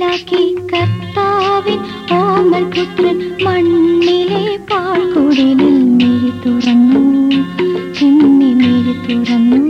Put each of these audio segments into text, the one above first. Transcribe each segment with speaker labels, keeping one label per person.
Speaker 1: മനസ്സിലാക്കി കർത്താവിൻ ഓമൽ പുത്രൻ മണ്ണിലെ പാൽക്കുടലിൽ മിഴി തുറന്നു ചിന്നി മിഴി തുറന്നു.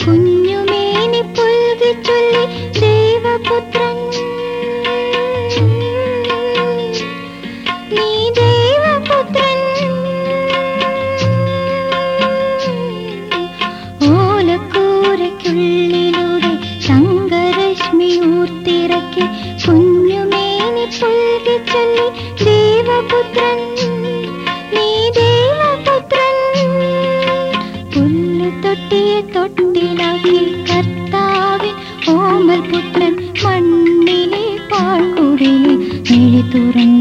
Speaker 1: почему? turun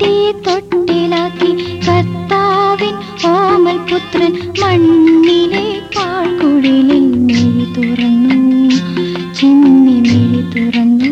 Speaker 1: തീ തൊട്ടിലാക്കി കർത്താവിൻ ഓമൽ പുത്രൻ മണ്ണിലെ പാഴ്കുഴലിൽ മെഴി തുറന്നു ചിന്നി മെഴി തുറന്നു.